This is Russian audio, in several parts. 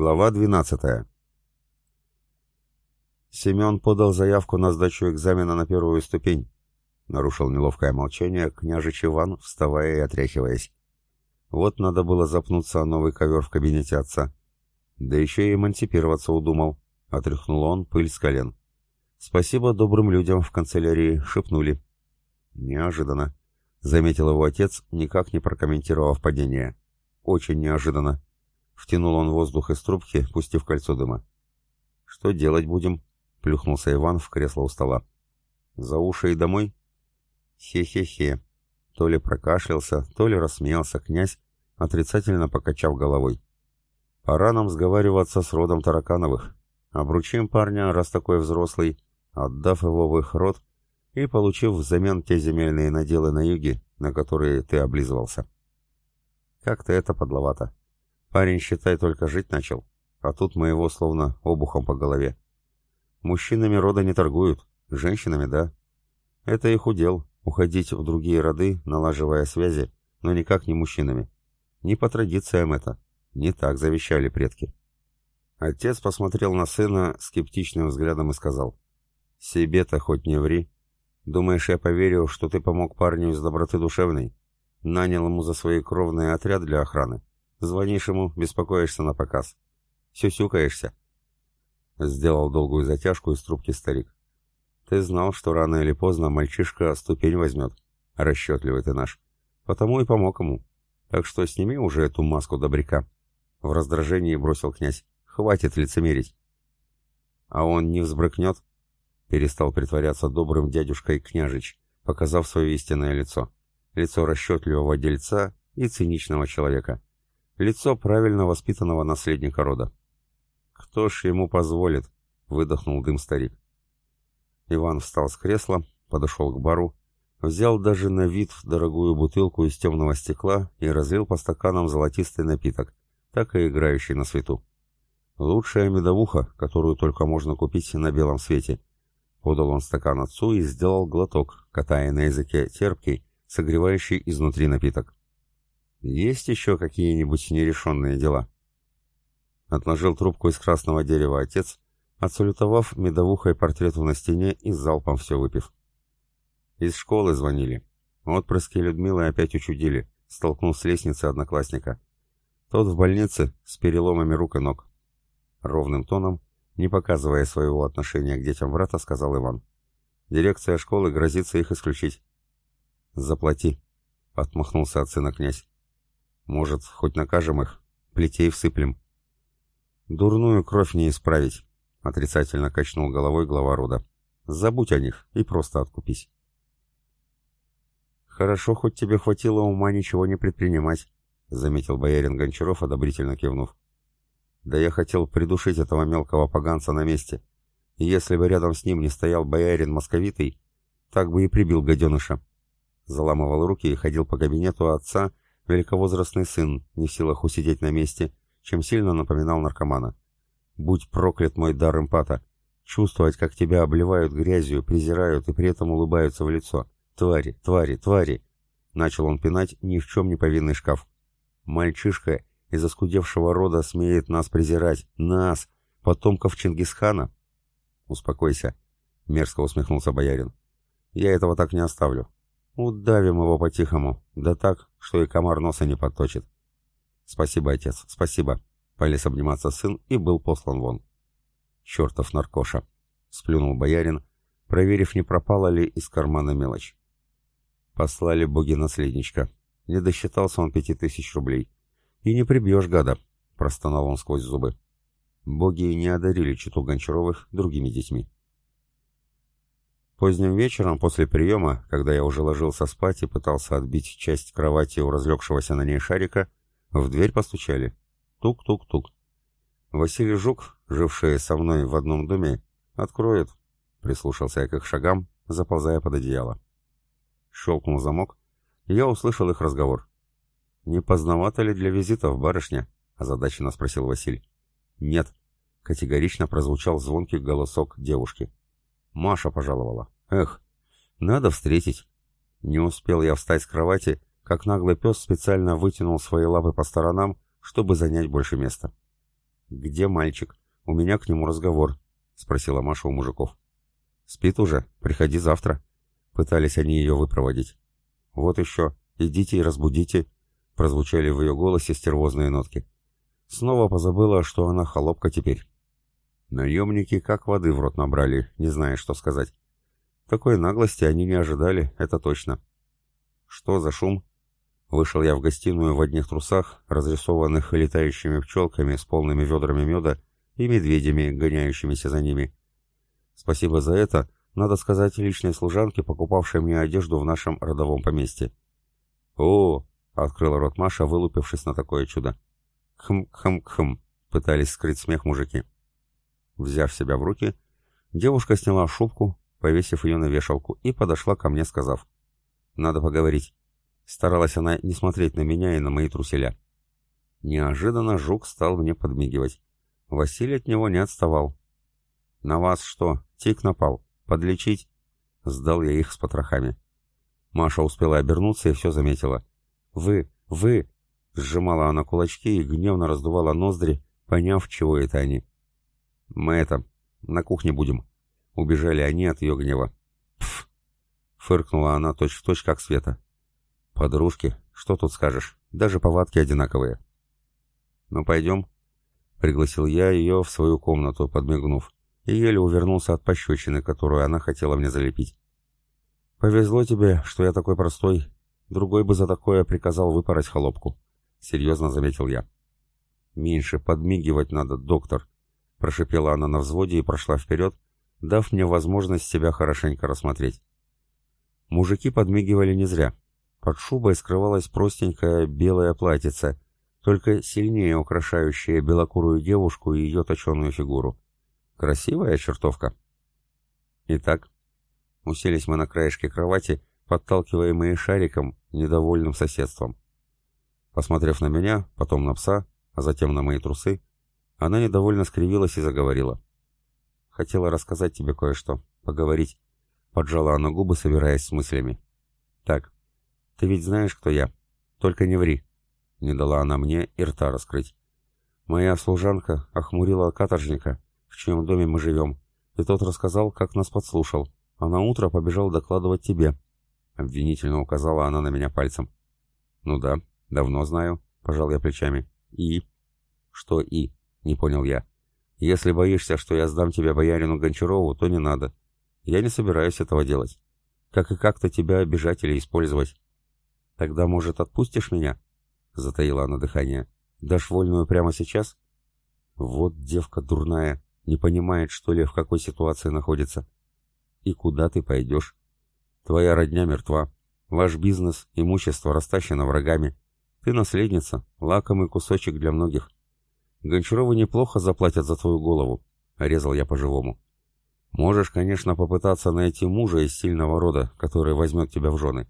Глава 12. Семен подал заявку на сдачу экзамена на первую ступень. Нарушил неловкое молчание княжич Иван, вставая и отряхиваясь. Вот надо было запнуться о новый ковер в кабинете отца. Да еще и эмансипироваться удумал. Отряхнул он пыль с колен. Спасибо добрым людям в канцелярии, шепнули. Неожиданно. Заметил его отец, никак не прокомментировав падение. Очень неожиданно. Втянул он воздух из трубки, пустив кольцо дыма. «Что делать будем?» — плюхнулся Иван в кресло у стола. «За уши и домой?» «Хе-хе-хе». То ли прокашлялся, то ли рассмеялся князь, отрицательно покачав головой. «Пора нам сговариваться с родом Таракановых. Обручим парня, раз такой взрослый, отдав его в их род и получив взамен те земельные наделы на юге, на которые ты облизывался». «Как-то это подловато», Парень, считай, только жить начал, а тут мы его словно обухом по голове. Мужчинами рода не торгуют, женщинами — да. Это их удел — уходить в другие роды, налаживая связи, но никак не мужчинами. Не по традициям это, не так завещали предки. Отец посмотрел на сына скептичным взглядом и сказал, «Себе-то хоть не ври. Думаешь, я поверю, что ты помог парню из доброты душевной? Нанял ему за свои кровные отряд для охраны? Звонишь ему, беспокоишься на показ. Сюсюкаешься. Сделал долгую затяжку из трубки старик. Ты знал, что рано или поздно мальчишка ступень возьмет. Расчетливый ты наш. Потому и помог ему. Так что сними уже эту маску добряка. В раздражении бросил князь. Хватит лицемерить. А он не взбрыкнет? Перестал притворяться добрым дядюшкой княжич, показав свое истинное лицо. Лицо расчетливого дельца и циничного человека. Лицо правильно воспитанного наследника рода. «Кто ж ему позволит?» — выдохнул дым старик. Иван встал с кресла, подошел к бару, взял даже на вид дорогую бутылку из темного стекла и разлил по стаканам золотистый напиток, так и играющий на свету. Лучшая медовуха, которую только можно купить на белом свете. Подал он стакан отцу и сделал глоток, катая на языке терпкий, согревающий изнутри напиток. Есть еще какие-нибудь нерешенные дела?» Отложил трубку из красного дерева отец, отсалютовав медовухой портрету на стене и залпом все выпив. Из школы звонили. Отпрыски Людмилы опять учудили, столкнув с лестницы одноклассника. Тот в больнице с переломами рук и ног. Ровным тоном, не показывая своего отношения к детям брата, сказал Иван. Дирекция школы грозится их исключить. «Заплати», — отмахнулся от сына князь. Может, хоть накажем их, плетей всыплем. Дурную кровь не исправить, отрицательно качнул головой глава рода. Забудь о них и просто откупись. Хорошо, хоть тебе хватило ума ничего не предпринимать, заметил боярин Гончаров, одобрительно кивнув. Да я хотел придушить этого мелкого поганца на месте. И если бы рядом с ним не стоял боярин московитый, так бы и прибил гаденыша. Заламывал руки и ходил по кабинету отца, Великовозрастный сын, не в силах усидеть на месте, чем сильно напоминал наркомана. «Будь проклят мой дар эмпата! Чувствовать, как тебя обливают грязью, презирают и при этом улыбаются в лицо. Твари, твари, твари!» Начал он пинать ни в чем не повинный шкаф. «Мальчишка из оскудевшего рода смеет нас презирать. Нас! Потомков Чингисхана!» «Успокойся», — мерзко усмехнулся боярин. «Я этого так не оставлю. Удавим его по-тихому, да так, что и комар носа не подточит. Спасибо, отец, спасибо. Полез обниматься сын и был послан вон. Чертов наркоша. Сплюнул боярин, проверив, не пропала ли из кармана мелочь. Послали боги наследничка. Не досчитался он пяти тысяч рублей. И не прибьешь, гада, простонал он сквозь зубы. Боги не одарили читу Гончаровых другими детьми. Поздним вечером после приема, когда я уже ложился спать и пытался отбить часть кровати у разлегшегося на ней шарика, в дверь постучали. Тук-тук-тук. Василий Жук, живший со мной в одном доме, откроет. Прислушался я к их шагам, заползая под одеяло. Щелкнул замок, и я услышал их разговор. «Не поздновато ли для визитов, барышня?» — озадаченно спросил Василий. «Нет», — категорично прозвучал звонкий голосок девушки. Маша пожаловала. Эх, надо встретить. Не успел я встать с кровати, как наглый пес специально вытянул свои лапы по сторонам, чтобы занять больше места. «Где мальчик? У меня к нему разговор», — спросила Маша у мужиков. «Спит уже? Приходи завтра». Пытались они ее выпроводить. «Вот еще. Идите и разбудите», — прозвучали в ее голосе стервозные нотки. Снова позабыла, что она холопка теперь. Наемники как воды в рот набрали, не зная, что сказать. Такой наглости они не ожидали, это точно. «Что за шум?» Вышел я в гостиную в одних трусах, разрисованных летающими пчелками с полными ведрами меда и медведями, гоняющимися за ними. Спасибо за это, надо сказать личной служанке, покупавшей мне одежду в нашем родовом поместье. «О!» — открыла рот Маша, вылупившись на такое чудо. «Хм-хм-хм!» — пытались скрыть смех мужики. Взяв себя в руки, девушка сняла шубку, повесив ее на вешалку, и подошла ко мне, сказав. «Надо поговорить». Старалась она не смотреть на меня и на мои труселя. Неожиданно жук стал мне подмигивать. Василий от него не отставал. «На вас что, тик напал? Подлечить?» Сдал я их с потрохами. Маша успела обернуться и все заметила. «Вы, вы!» Сжимала она кулачки и гневно раздувала ноздри, поняв, чего это они. «Мы это, на кухне будем». Убежали они от ее гнева. «Пф!» — фыркнула она точь-в-точь, точь, как Света. «Подружки, что тут скажешь? Даже повадки одинаковые». «Ну, пойдем?» — пригласил я ее в свою комнату, подмигнув, и еле увернулся от пощечины, которую она хотела мне залепить. «Повезло тебе, что я такой простой. Другой бы за такое приказал выпороть холопку», — серьезно заметил я. «Меньше подмигивать надо, доктор», — прошипела она на взводе и прошла вперед, дав мне возможность себя хорошенько рассмотреть. Мужики подмигивали не зря. Под шубой скрывалась простенькая белая платьице, только сильнее украшающая белокурую девушку и ее точеную фигуру. Красивая чертовка. Итак, уселись мы на краешке кровати, подталкиваемые шариком, недовольным соседством. Посмотрев на меня, потом на пса, а затем на мои трусы, она недовольно скривилась и заговорила. Хотела рассказать тебе кое-что, поговорить. Поджала она губы, собираясь с мыслями. Так, ты ведь знаешь, кто я. Только не ври. Не дала она мне и рта раскрыть. Моя служанка охмурила каторжника, в чьем доме мы живем, и тот рассказал, как нас подслушал, а на утро побежал докладывать тебе. Обвинительно указала она на меня пальцем. Ну да, давно знаю, пожал я плечами. И? Что и? Не понял я. Если боишься, что я сдам тебя боярину Гончарову, то не надо. Я не собираюсь этого делать. Как и как-то тебя обижать или использовать. Тогда, может, отпустишь меня? Затаила она дыхание. Дашь вольную прямо сейчас? Вот девка дурная, не понимает, что ли, в какой ситуации находится. И куда ты пойдешь? Твоя родня мертва. Ваш бизнес, имущество растащено врагами. Ты наследница, лакомый кусочек для многих. Гончаровы неплохо заплатят за твою голову, — резал я по-живому. Можешь, конечно, попытаться найти мужа из сильного рода, который возьмет тебя в жены.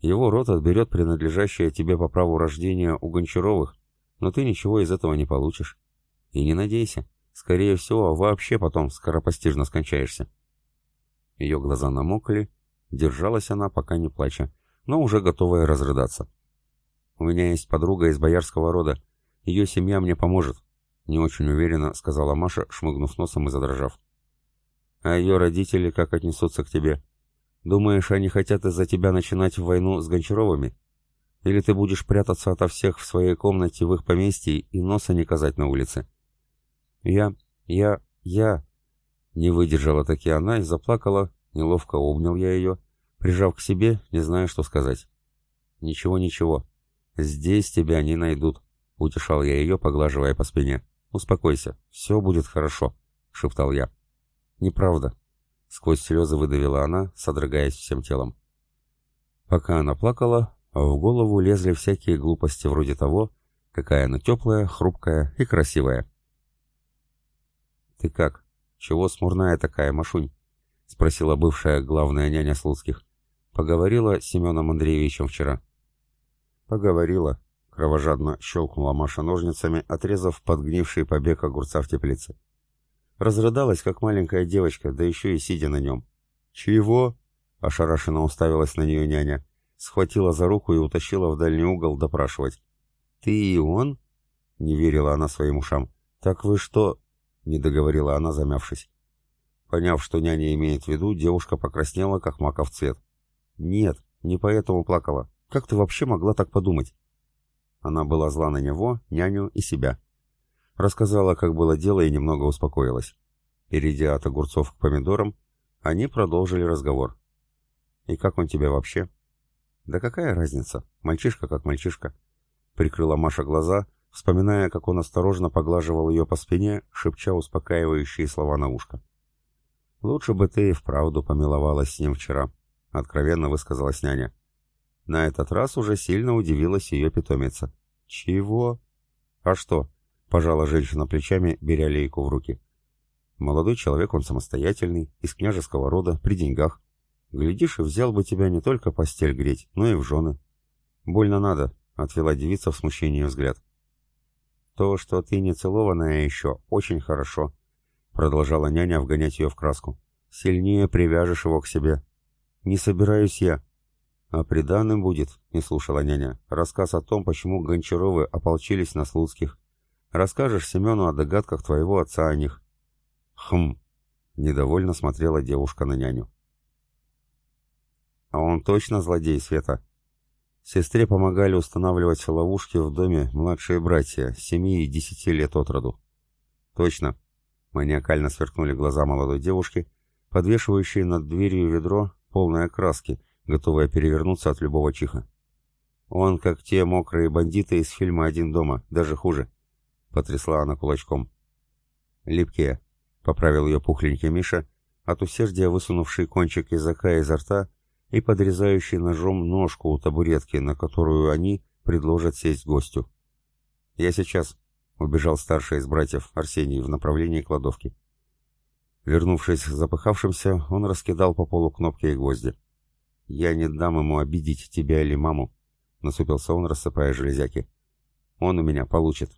Его род отберет принадлежащее тебе по праву рождения у Гончаровых, но ты ничего из этого не получишь. И не надейся. Скорее всего, вообще потом скоропостижно скончаешься. Ее глаза намокли, держалась она, пока не плача, но уже готовая разрыдаться. У меня есть подруга из боярского рода, ее семья мне поможет», — не очень уверенно сказала Маша, шмыгнув носом и задрожав. «А ее родители как отнесутся к тебе? Думаешь, они хотят из-за тебя начинать войну с Гончаровыми? Или ты будешь прятаться ото всех в своей комнате в их поместье и носа не казать на улице?» «Я... я... я...» Не выдержала таки она и заплакала, неловко обнял я ее, прижав к себе, не зная, что сказать. «Ничего, ничего. Здесь тебя не найдут. Утешал я ее, поглаживая по спине. «Успокойся, все будет хорошо», — шептал я. «Неправда», — сквозь слезы выдавила она, содрогаясь всем телом. Пока она плакала, в голову лезли всякие глупости вроде того, какая она теплая, хрупкая и красивая. «Ты как? Чего смурная такая, Машунь?» — спросила бывшая главная няня Слуцких. «Поговорила с Семеном Андреевичем вчера». «Поговорила», Кровожадно щелкнула Маша ножницами, отрезав подгнивший побег огурца в теплице. Разрыдалась, как маленькая девочка, да еще и сидя на нем. «Чего?» — ошарашенно уставилась на нее няня. Схватила за руку и утащила в дальний угол допрашивать. «Ты и он?» — не верила она своим ушам. «Так вы что?» — не договорила она, замявшись. Поняв, что няня имеет в виду, девушка покраснела, как маков цвет. «Нет, не поэтому плакала. Как ты вообще могла так подумать?» Она была зла на него, няню и себя. Рассказала, как было дело, и немного успокоилась. Перейдя от огурцов к помидорам, они продолжили разговор. «И как он тебе вообще?» «Да какая разница? Мальчишка как мальчишка». Прикрыла Маша глаза, вспоминая, как он осторожно поглаживал ее по спине, шепча успокаивающие слова на ушко. «Лучше бы ты и вправду помиловалась с ним вчера», — откровенно высказалась няня. На этот раз уже сильно удивилась ее питомица. «Чего?» «А что?» — пожала женщина плечами, беря лейку в руки. «Молодой человек, он самостоятельный, из княжеского рода, при деньгах. Глядишь, и взял бы тебя не только постель греть, но и в жены». «Больно надо», — отвела девица в смущении взгляд. «То, что ты не целованная еще, очень хорошо», — продолжала няня вгонять ее в краску. «Сильнее привяжешь его к себе». «Не собираюсь я». «А приданным будет», — не слушала няня, — «рассказ о том, почему Гончаровы ополчились на Слуцких. Расскажешь Семену о догадках твоего отца о них». «Хм», — недовольно смотрела девушка на няню. «А он точно злодей, Света?» Сестре помогали устанавливать ловушки в доме младшие братья, семи и десяти лет от роду. «Точно», Маниакально сверкнули глаза молодой девушки, подвешивающей над дверью ведро, полное краски, готовое перевернуться от любого чиха. «Он, как те мокрые бандиты из фильма «Один дома», даже хуже», — потрясла она кулачком. «Липкие», — поправил ее пухленький Миша, от усердия высунувший кончик языка изо рта и подрезающий ножом ножку у табуретки, на которую они предложат сесть гостю. «Я сейчас», Убежал старший из братьев, Арсений, в направлении кладовки. Вернувшись запыхавшимся, он раскидал по полу кнопки и гвозди. «Я не дам ему обидеть тебя или маму», — насупился он, рассыпая железяки. «Он у меня получит.